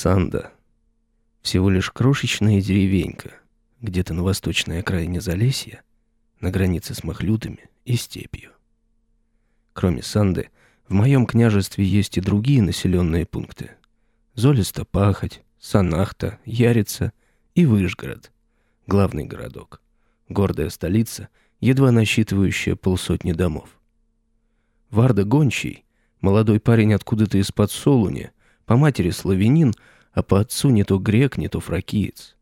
Санда. Всего лишь крошечная деревенька, где-то на восточной окраине Залесья, на границе с Махлютами и степью. Кроме Санды, в моем княжестве есть и другие населенные пункты. Золисто-Пахоть, Санахта, Ярица и Выжгород, главный городок, гордая столица, едва насчитывающая полсотни домов. Варда Гончий, молодой парень откуда-то из-под Солуни, по матери славянин, а по отцу не то грек, не то фракиец.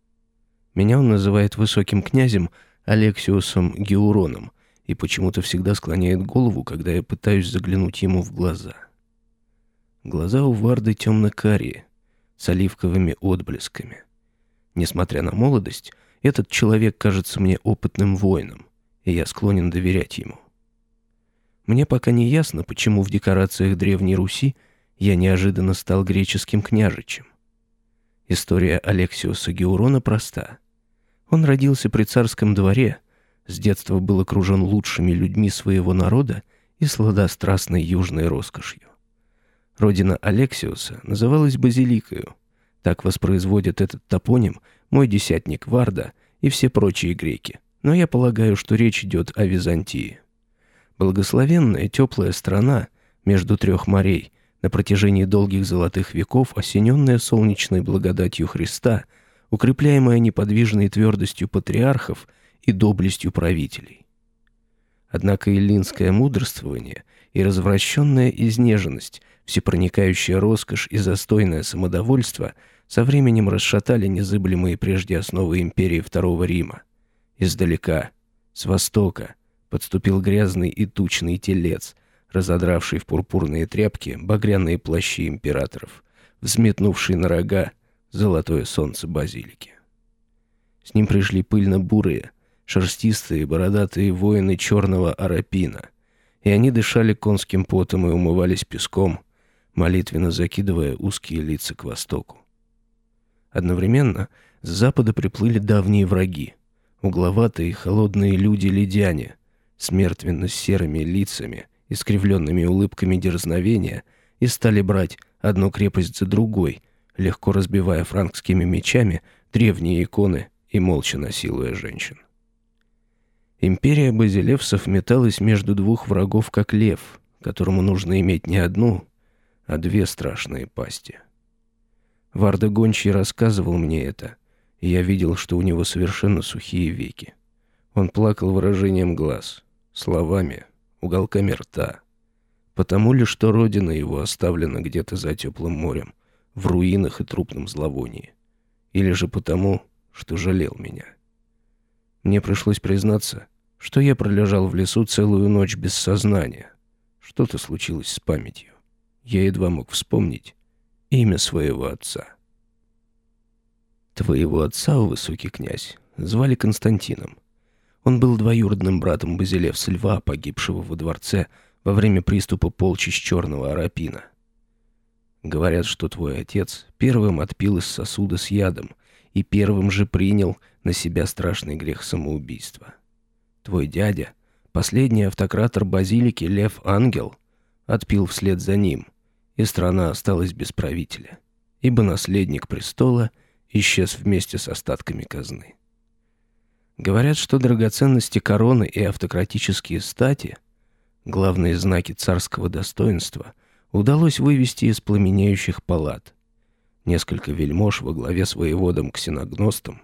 Меня он называет высоким князем Алексиусом Геуроном и почему-то всегда склоняет голову, когда я пытаюсь заглянуть ему в глаза. Глаза у Варды темно-карие, с оливковыми отблесками. Несмотря на молодость, этот человек кажется мне опытным воином, и я склонен доверять ему. Мне пока не ясно, почему в декорациях Древней Руси я неожиданно стал греческим княжичем. История Алексиуса Геурона проста. Он родился при царском дворе, с детства был окружен лучшими людьми своего народа и сладострастной южной роскошью. Родина Алексиуса называлась Базиликою. Так воспроизводит этот топоним мой десятник Варда и все прочие греки. Но я полагаю, что речь идет о Византии. Благословенная теплая страна между трех морей, на протяжении долгих золотых веков, осененная солнечной благодатью Христа, укрепляемая неподвижной твердостью патриархов и доблестью правителей. Однако эллинское мудрствование и развращенная изнеженность всепроникающая роскошь и застойное самодовольство со временем расшатали незыблемые прежде основы империи Второго Рима. Издалека, с востока, подступил грязный и тучный телец, разодравший в пурпурные тряпки багряные плащи императоров, взметнувший на рога золотое солнце базилики. С ним пришли пыльно-бурые, шерстистые, бородатые воины черного арапина, и они дышали конским потом и умывались песком, молитвенно закидывая узкие лица к востоку. Одновременно с запада приплыли давние враги, угловатые холодные люди-ледяне, с мертвенно-серыми лицами, искривленными улыбками дерзновения, и стали брать одну крепость за другой, легко разбивая франкскими мечами древние иконы и молча насилуя женщин. Империя базилевсов металась между двух врагов, как лев, которому нужно иметь не одну, а две страшные пасти. Варда Гончий рассказывал мне это, и я видел, что у него совершенно сухие веки. Он плакал выражением глаз, словами, уголками рта. Потому ли, что родина его оставлена где-то за теплым морем, в руинах и трупном зловонии? Или же потому, что жалел меня? Мне пришлось признаться, что я пролежал в лесу целую ночь без сознания. Что-то случилось с памятью я едва мог вспомнить имя своего отца. Твоего отца, высокий князь, звали Константином. Он был двоюродным братом Базилевса Льва, погибшего во дворце во время приступа полчищ черного арапина. Говорят, что твой отец первым отпил из сосуда с ядом и первым же принял на себя страшный грех самоубийства. Твой дядя, последний автократор базилики Лев Ангел, отпил вслед за ним – и страна осталась без правителя, ибо наследник престола исчез вместе с остатками казны. Говорят, что драгоценности короны и автократические стати, главные знаки царского достоинства, удалось вывести из пламенеющих палат. Несколько вельмож во главе с воеводом Ксеногностом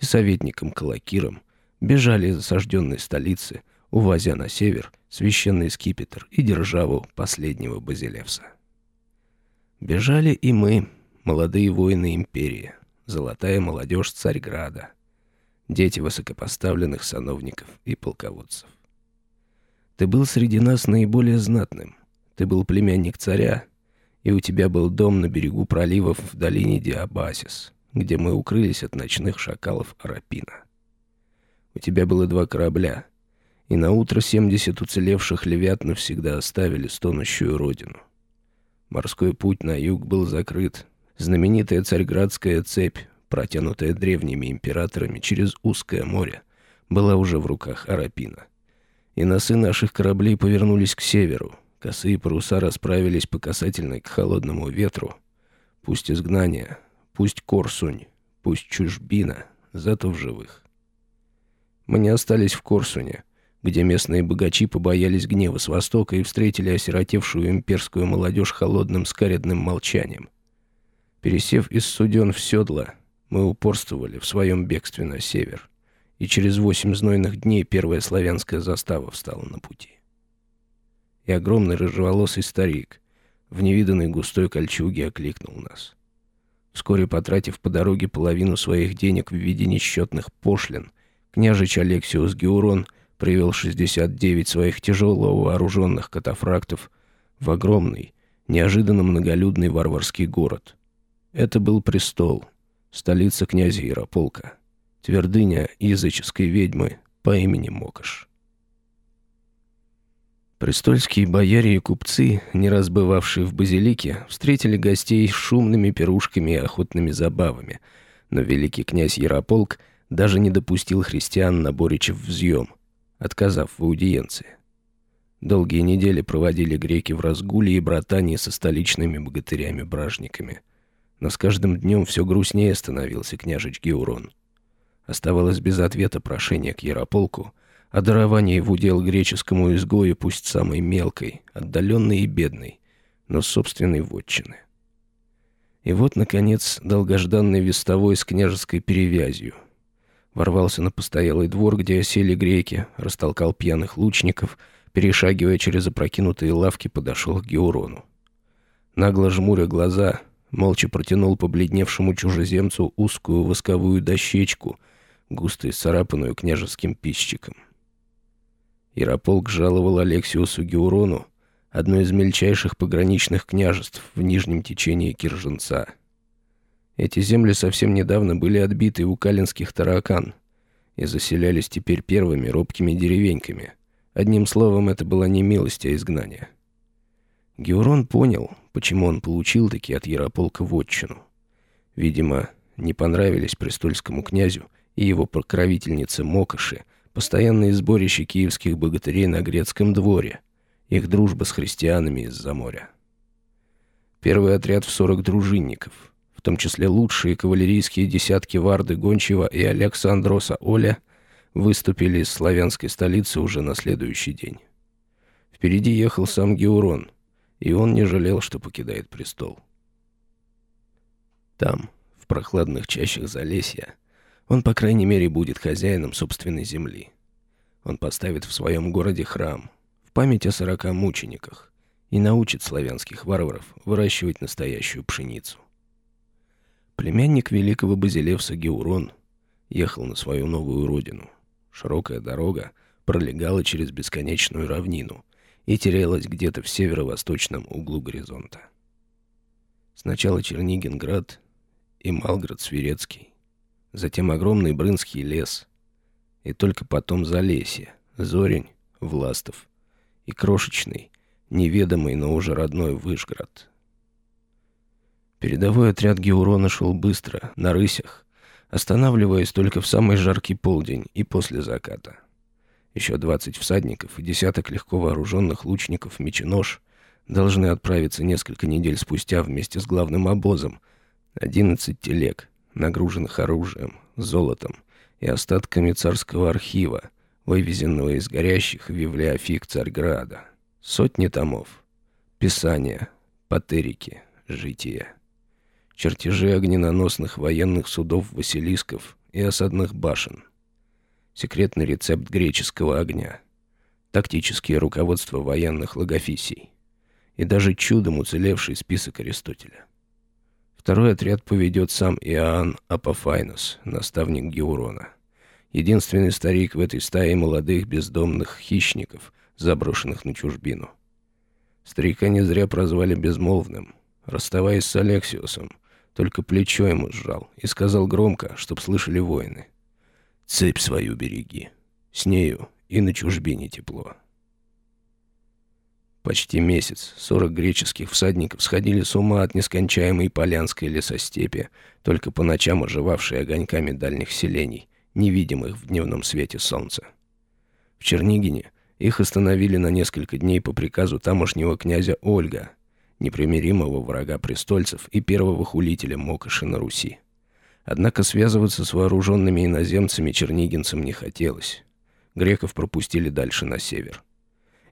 и советником Калакиром бежали из осажденной столицы, увозя на север священный скипетр и державу последнего Базилевса. Бежали и мы, молодые воины империи, золотая молодежь Царьграда, дети высокопоставленных сановников и полководцев. Ты был среди нас наиболее знатным. Ты был племянник царя, и у тебя был дом на берегу проливов в долине Диабасис, где мы укрылись от ночных шакалов Арапина. У тебя было два корабля, и на утро семьдесят уцелевших левят навсегда оставили стонущую родину — Морской путь на юг был закрыт. Знаменитая царьградская цепь, протянутая древними императорами через узкое море, была уже в руках Арапина. И носы наших кораблей повернулись к северу. Косые паруса расправились по касательной к холодному ветру. Пусть изгнание, пусть Корсунь, пусть чужбина, зато в живых. Мы не остались в Корсуне, где местные богачи побоялись гнева с востока и встретили осиротевшую имперскую молодежь холодным скаредным молчанием. Пересев из суден в седла, мы упорствовали в своем бегстве на север, и через восемь знойных дней первая славянская застава встала на пути. И огромный рыжеволосый старик в невиданной густой кольчуге окликнул нас. Вскоре потратив по дороге половину своих денег в виде несчетных пошлин, княжич Алексиус Геурон привел 69 своих тяжело вооруженных катафрактов в огромный, неожиданно многолюдный варварский город. Это был престол, столица князя Ярополка, твердыня языческой ведьмы по имени Мокош. Престольские бояре и купцы, не раз бывавшие в базилике, встретили гостей шумными пирушками и охотными забавами, но великий князь Ярополк даже не допустил христиан на Боричев взъем, отказав в аудиенции. Долгие недели проводили греки в разгуле и братании со столичными богатырями-бражниками. Но с каждым днем все грустнее становился княжич Геурон. Оставалось без ответа прошение к Ярополку — о даровании в удел греческому изгою, пусть самой мелкой, отдаленной и бедной, но собственной вотчины. И вот, наконец, долгожданный вестовой с княжеской перевязью. Ворвался на постоялый двор, где осели греки, растолкал пьяных лучников, перешагивая через опрокинутые лавки, подошел к Геурону. Нагло жмуря глаза, молча протянул побледневшему чужеземцу узкую восковую дощечку, густо исцарапанную княжеским писчиком. Ярополк жаловал Алексиусу Геурону, одно из мельчайших пограничных княжеств в нижнем течении Кирженца. Эти земли совсем недавно были отбиты у калинских таракан и заселялись теперь первыми робкими деревеньками. Одним словом, это была не милость, а изгнание. Геурон понял, почему он получил таки от Ярополка вотчину. Видимо, не понравились престольскому князю и его покровительнице Мокоши постоянные сборища киевских богатырей на грецком дворе, их дружба с христианами из-за моря. Первый отряд в 40 дружинников, в том числе лучшие кавалерийские десятки Варды Гончева и Александроса Оля, выступили из славянской столицы уже на следующий день. Впереди ехал сам Геурон, и он не жалел, что покидает престол. Там, в прохладных чащах Залесья, он, по крайней мере, будет хозяином собственной земли. Он поставит в своем городе храм в память о сорока мучениках и научит славянских варваров выращивать настоящую пшеницу. Племянник великого Базилевса Геурон ехал на свою новую родину. Широкая дорога пролегала через бесконечную равнину и терялась где-то в северо-восточном углу горизонта. Сначала Чернигинград и Малград-Свирецкий, затем огромный Брынский лес, и только потом Залесье, Зорень, Властов и крошечный, неведомый, но уже родной Вышград. Передовой отряд Геурона шел быстро, на рысях, останавливаясь только в самый жаркий полдень и после заката. Еще двадцать всадников и десяток легко вооруженных лучников меченож должны отправиться несколько недель спустя вместе с главным обозом, одиннадцать телег, нагруженных оружием, золотом и остатками царского архива, вывезенного из горящих библиофик Царьграда. Сотни томов, писания, патерики, жития, чертежи огненоносных военных судов Василисков и осадных башен, секретный рецепт греческого огня, тактические руководства военных логофисий и даже чудом уцелевший список Аристотеля. Второй отряд поведет сам Иоанн Апофайнос, наставник Геурона. Единственный старик в этой стае молодых бездомных хищников, заброшенных на чужбину. Старика не зря прозвали безмолвным. Расставаясь с Алексиусом, только плечо ему сжал и сказал громко, чтоб слышали воины. «Цепь свою береги. С нею и на чужбине тепло». Почти месяц сорок греческих всадников сходили с ума от нескончаемой полянской лесостепи, только по ночам оживавшей огоньками дальних селений, невидимых в дневном свете солнца. В Чернигине их остановили на несколько дней по приказу тамошнего князя Ольга, непримиримого врага престольцев и первого хулителя Мокоши на Руси. Однако связываться с вооруженными иноземцами чернигинцам не хотелось. Греков пропустили дальше на север.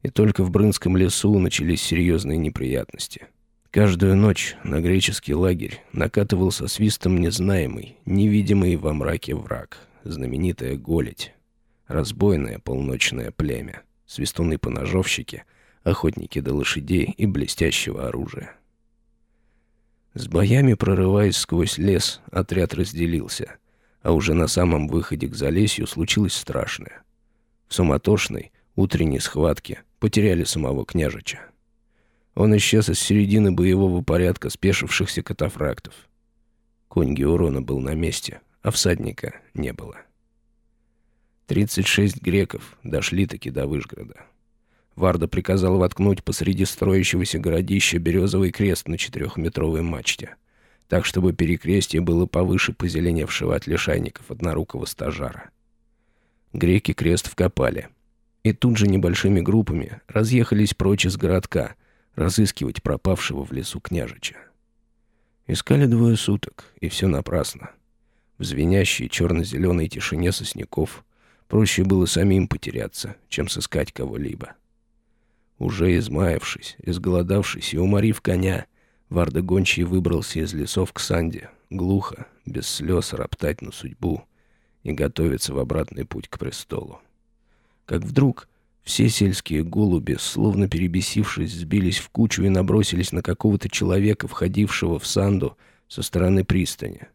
И только в Брынском лесу начались серьезные неприятности. Каждую ночь на греческий лагерь накатывал со свистом незнаемый, невидимый во мраке враг, знаменитая Голедь, разбойное полночное племя, свистуны-поножовщики, охотники до лошадей и блестящего оружия. С боями, прорываясь сквозь лес, отряд разделился, а уже на самом выходе к Залесью случилось страшное. В суматошной, утренней схватке потеряли самого княжича. Он исчез из середины боевого порядка спешившихся катафрактов. Конь Геурона был на месте, а всадника не было. 36 греков дошли-таки до Выжгорода. Варда приказал воткнуть посреди строящегося городища березовый крест на четырехметровой мачте, так, чтобы перекрестие было повыше позеленевшего от лишайников однорукого стажара. Греки крест вкопали. И тут же небольшими группами разъехались прочь из городка, разыскивать пропавшего в лесу княжича. Искали двое суток, и все напрасно. В звенящей черно-зеленой тишине сосняков проще было самим потеряться, чем сыскать кого-либо. Уже измаявшись, изголодавшись и уморив коня, Варда Гончий выбрался из лесов к Санде, глухо, без слез роптать на судьбу и готовиться в обратный путь к престолу. Как вдруг все сельские голуби, словно перебесившись, сбились в кучу и набросились на какого-то человека, входившего в Санду со стороны пристани.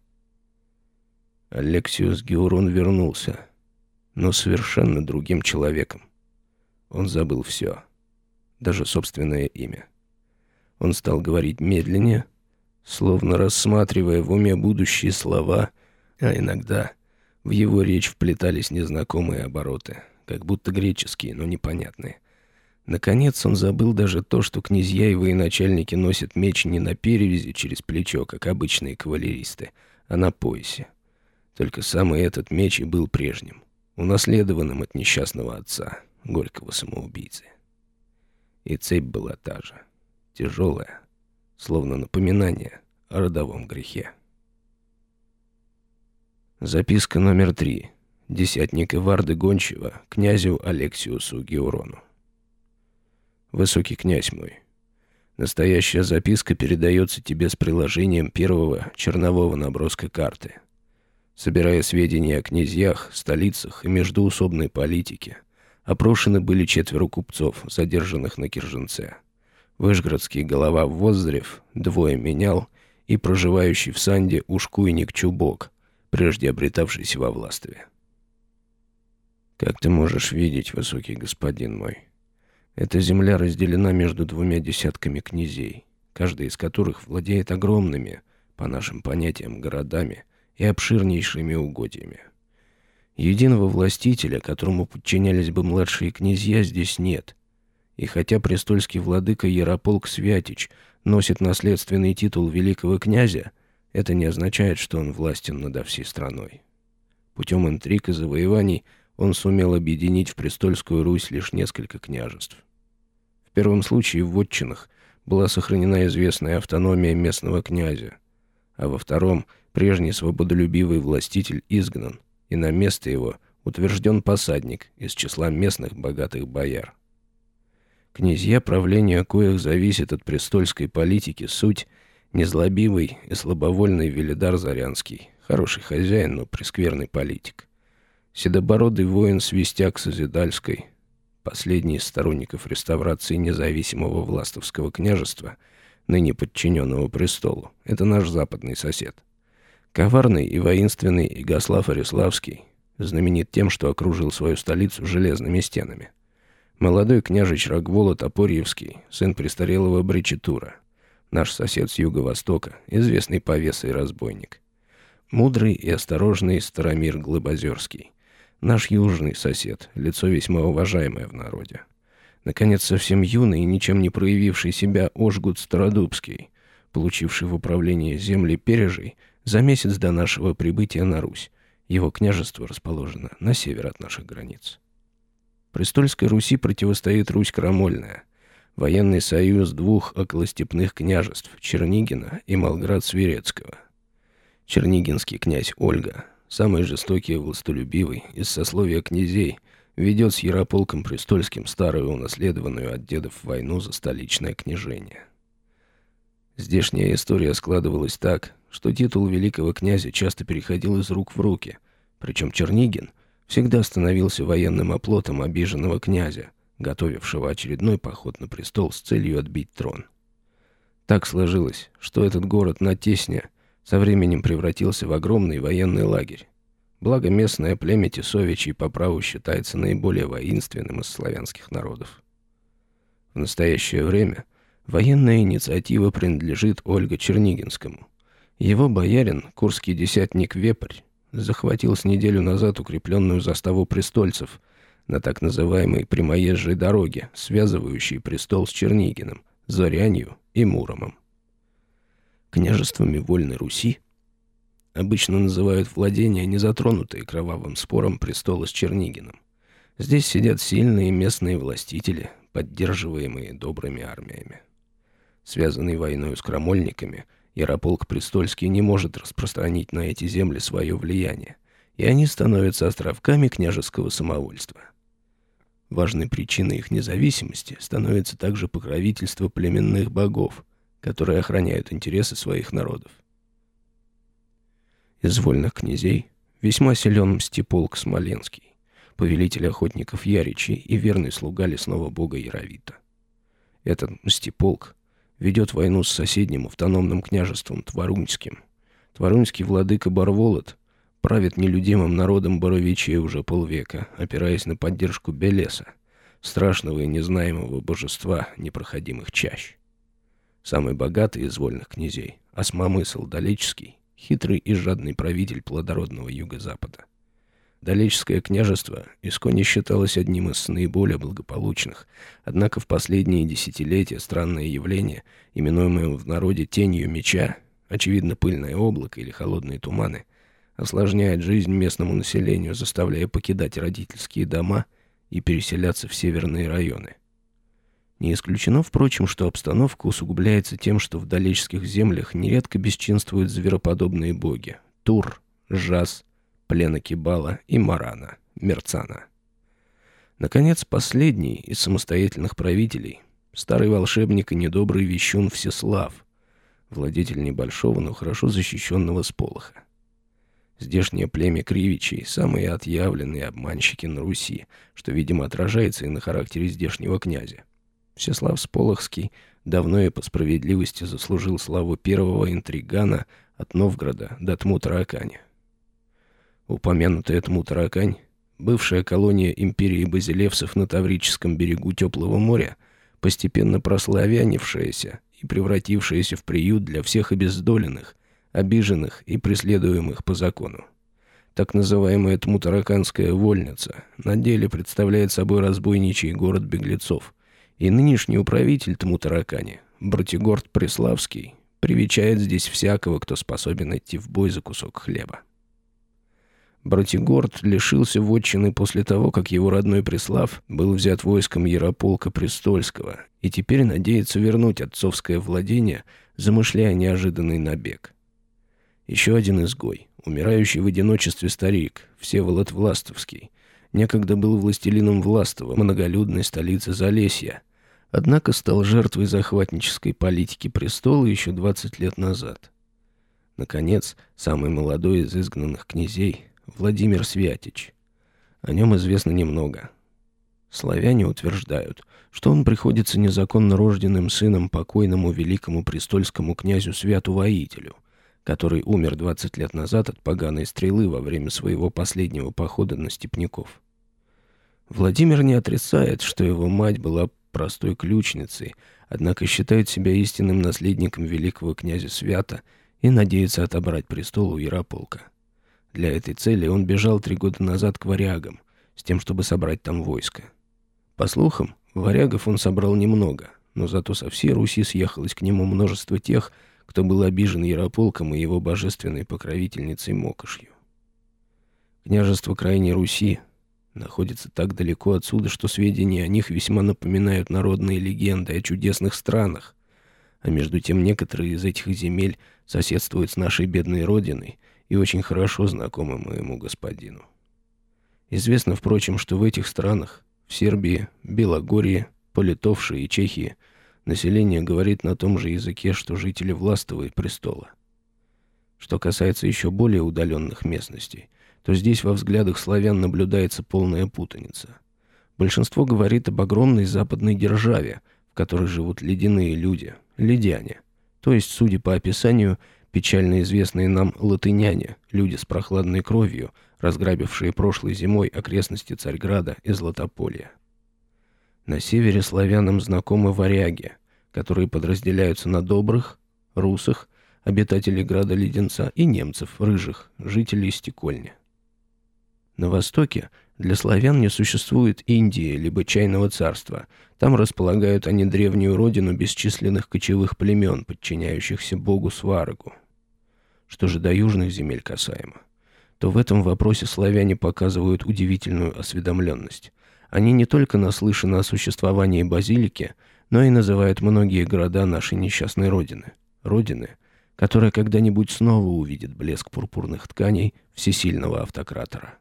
Алексиус Геурон вернулся, но совершенно другим человеком. Он забыл все даже собственное имя. Он стал говорить медленнее, словно рассматривая в уме будущие слова, а иногда в его речь вплетались незнакомые обороты, как будто греческие, но непонятные. Наконец он забыл даже то, что князья и военачальники носят меч не на перевязи через плечо, как обычные кавалеристы, а на поясе. Только самый этот меч и был прежним, унаследованным от несчастного отца, горького самоубийцы. И цепь была та же, тяжелая, словно напоминание о родовом грехе. Записка номер три. Десятник Иварды Гончева князю Алексиусу Геурону. Высокий князь мой, настоящая записка передается тебе с приложением первого чернового наброска карты. Собирая сведения о князьях, столицах и междуусобной политике, Опрошены были четверо купцов, задержанных на Кирженце. Вышгородский голова Воздрев, двое менял и проживающий в Санде ушкуйник Чубок, прежде обретавшийся во властве. Как ты можешь видеть, высокий господин мой, эта земля разделена между двумя десятками князей, каждый из которых владеет огромными, по нашим понятиям, городами и обширнейшими угодьями. Единого властителя, которому подчинялись бы младшие князья, здесь нет. И хотя престольский владыка Ярополк Святич носит наследственный титул великого князя, это не означает, что он властен над всей страной. Путем интриг и завоеваний он сумел объединить в престольскую Русь лишь несколько княжеств. В первом случае в вотчинах была сохранена известная автономия местного князя, а во втором прежний свободолюбивый властитель изгнан, и на место его утвержден посадник из числа местных богатых бояр. Князья, правления коих зависит от престольской политики, суть незлобивый и слабовольный Велидар Зарянский, хороший хозяин, но прескверный политик. Седобородый воин Свистяк Созидальской, последний из сторонников реставрации независимого властовского княжества, ныне подчиненного престолу. Это наш западный сосед. Коварный и воинственный Игослав Ариславский знаменит тем, что окружил свою столицу железными стенами. Молодой княжич Рогвола Топорьевский, сын престарелого Бричитура, наш сосед с юго-востока, известный повеса и разбойник. Мудрый и осторожный Старомир Глыбозерский, наш южный сосед, лицо весьма уважаемое в народе. Наконец, совсем юный и ничем не проявивший себя Ожгут Стародубский, получивший в управление земли Пережей за месяц до нашего прибытия на Русь. Его княжество расположено на север от наших границ. Престольской Руси противостоит Русь Крамольная. военный союз двух околостепных княжеств Чернигина и Малград-Свирецкого. Чернигинский князь Ольга, самый жестокий и властолюбивый из сословия князей, ведет с Ярополком Престольским старую унаследованную от дедов войну за столичное княжение. Здешняя история складывалась так, что титул великого князя часто переходил из рук в руки, причем Чернигин всегда становился военным оплотом обиженного князя, готовившего очередной поход на престол с целью отбить трон. Так сложилось, что этот город на Тесне со временем превратился в огромный военный лагерь. Благо местное племя Тесовичей по праву считается наиболее воинственным из славянских народов. В настоящее время военная инициатива принадлежит Ольге Чернигинскому. Его боярин, курский десятник Вепрь, захватил с неделю назад укрепленную заставу престольцев – на так называемой прямоезжей дороге, связывающей престол с Чернигиным, Зарянью и Муромом. Княжествами Вольной Руси обычно называют владения, не затронутые кровавым спором престола с Чернигиным. Здесь сидят сильные местные властители, поддерживаемые добрыми армиями. Связанный войной с крамольниками, Ярополк Престольский не может распространить на эти земли свое влияние, и они становятся островками княжеского самовольства – Важной причиной их независимости становится также покровительство племенных богов, которые охраняют интересы своих народов. Из вольных князей весьма силен Мстиполк Смоленский, повелитель охотников Яричей и верный слуга лесного бога Яровита. Этот Мстиполк ведет войну с соседним автономным княжеством Тваруньским. Тваруньский владыка Барволод правит нелюдимым народом Боровичей уже полвека, опираясь на поддержку Белеса, страшного и незнаемого божества непроходимых чащ. Самый богатый из вольных князей, Осмомысл Далечский, хитрый и жадный правитель плодородного юго-запада. Далечское княжество исконне считалось одним из наиболее благополучных, однако в последние десятилетия странное явление, именуемое в народе тенью меча, очевидно пыльное облако или холодные туманы – осложняет жизнь местному населению, заставляя покидать родительские дома и переселяться в северные районы. Не исключено, впрочем, что обстановка усугубляется тем, что в далечских землях нередко бесчинствуют звероподобные боги – Тур, Жас, Плена Кибала и Марана, Мерцана. Наконец, последний из самостоятельных правителей – старый волшебник и недобрый вещун Всеслав, владетель небольшого, но хорошо защищенного сполоха. Здешнее племя Кривичей – самые отъявленные обманщики на Руси, что, видимо, отражается и на характере здешнего князя. Всеслав Сполохский давно и по справедливости заслужил славу первого интригана от Новгорода до Тму-Таракани. Упомянутая Тму-Таракань, бывшая колония империи базилевсов на Таврическом берегу Теплого моря, постепенно прославянившаяся и превратившаяся в приют для всех обездоленных – обиженных и преследуемых по закону. Так называемая Тмутараканская вольница на деле представляет собой разбойничий город беглецов, и нынешний управитель Тмутаракани, Братигорд Преславский, привечает здесь всякого, кто способен идти в бой за кусок хлеба. Братигорд лишился вотчины после того, как его родной Преслав был взят войском Ярополка Престольского и теперь надеется вернуть отцовское владение, замышляя неожиданный набег. Еще один изгой, умирающий в одиночестве старик, Всеволод Властовский, некогда был властелином Властова, многолюдной столицы Залесья, однако стал жертвой захватнической политики престола еще 20 лет назад. Наконец, самый молодой из изгнанных князей, Владимир Святич. О нем известно немного. Славяне утверждают, что он приходится незаконно рожденным сыном покойному великому престольскому князю Святу-Воителю – который умер 20 лет назад от поганой стрелы во время своего последнего похода на степняков. Владимир не отрицает, что его мать была простой ключницей, однако считает себя истинным наследником великого князя Свята и надеется отобрать престол у Ярополка. Для этой цели он бежал три года назад к варягам, с тем, чтобы собрать там войско. По слухам, варягов он собрал немного, но зато со всей Руси съехалось к нему множество тех, кто был обижен Ярополком и его божественной покровительницей Мокошью. Княжество Крайней Руси находится так далеко отсюда, что сведения о них весьма напоминают народные легенды о чудесных странах. А между тем некоторые из этих земель соседствуют с нашей бедной родиной и очень хорошо знакомы моему господину. Известно, впрочем, что в этих странах, в Сербии, Белогорье, Политовше и Чехии, население говорит на том же языке, что жители властого и престола. Что касается еще более удаленных местностей, то здесь во взглядах славян наблюдается полная путаница. Большинство говорит об огромной западной державе, в которой живут ледяные люди, ледяне, то есть, судя по описанию, печально известные нам латыняне, люди с прохладной кровью, разграбившие прошлой зимой окрестности Царьграда и Златополья. На севере славянам знакомы варяги, которые подразделяются на добрых, русых обитателей Града-Леденца, и немцев, рыжих, жителей Стекольни. На востоке для славян не существует Индии либо Чайного царства. Там располагают они древнюю родину бесчисленных кочевых племен, подчиняющихся богу Сварогу. Что же до южных земель касаемо, то в этом вопросе славяне показывают удивительную осведомленность. Они не только наслышаны о существовании базилики, но и называют многие города нашей несчастной родины. Родины – которая когда-нибудь снова увидит блеск пурпурных тканей всесильного автократора.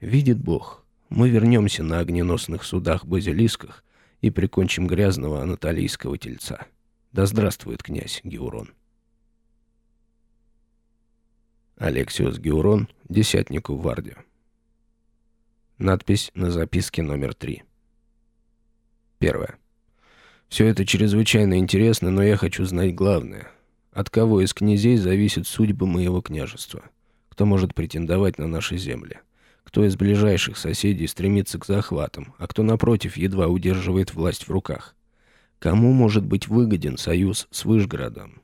Видит Бог, мы вернемся на огненосных судах-базилисках и прикончим грязного анатолийского тельца. Да здравствует князь Геурон. Алексиус Геурон, десятнику Варде. Надпись на записке номер три. Первое. Все это чрезвычайно интересно, но я хочу знать главное — от кого из князей зависит судьба моего княжества? Кто может претендовать на наши земли? Кто из ближайших соседей стремится к захватам, а кто, напротив, едва удерживает власть в руках? Кому может быть выгоден союз с Выжгородом?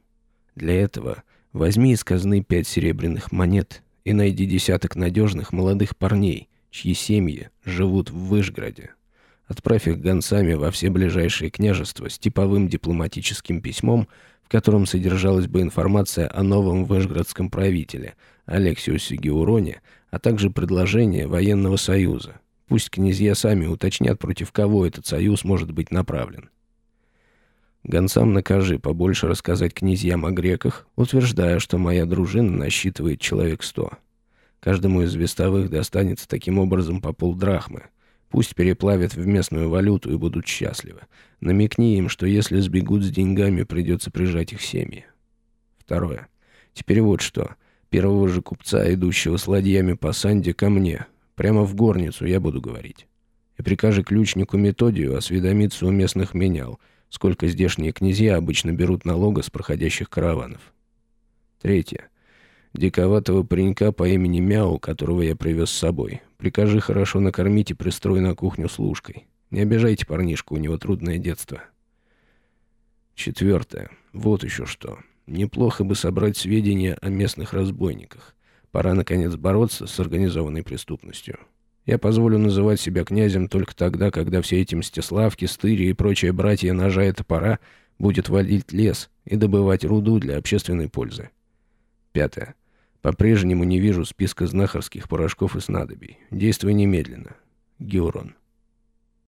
Для этого возьми из казны пять серебряных монет и найди десяток надежных молодых парней, чьи семьи живут в Выжгороде. Отправь их гонцами во все ближайшие княжества с типовым дипломатическим письмом, в котором содержалась бы информация о новом вышградском правителе, Алексиусе Геуроне, а также предложение военного союза. Пусть князья сами уточнят, против кого этот союз может быть направлен. Гонцам накажи побольше рассказать князьям о греках, утверждая, что моя дружина насчитывает человек сто. Каждому из вестовых достанется таким образом по полдрахмы, Пусть переплавят в местную валюту и будут счастливы. Намекни им, что если сбегут с деньгами, придется прижать их семьи. Второе. Теперь вот что. Первого же купца, идущего с ладьями по Санде, ко мне. Прямо в горницу я буду говорить. И прикажи ключнику Методию осведомиться у местных менял, сколько здешние князья обычно берут налога с проходящих караванов. Третье. Диковатого паренька по имени Мяу, которого я привез с собой. Прикажи хорошо накормить и пристрой на кухню служкой. Не обижайте парнишку, у него трудное детство. Четвертое. Вот еще что. Неплохо бы собрать сведения о местных разбойниках. Пора, наконец, бороться с организованной преступностью. Я позволю называть себя князем только тогда, когда все эти Мстиславки, Стыри и прочие братья ножа и топора будет валить лес и добывать руду для общественной пользы. Пятое. По-прежнему не вижу списка знахарских порошков и снадобий. Действуй немедленно. Геурон.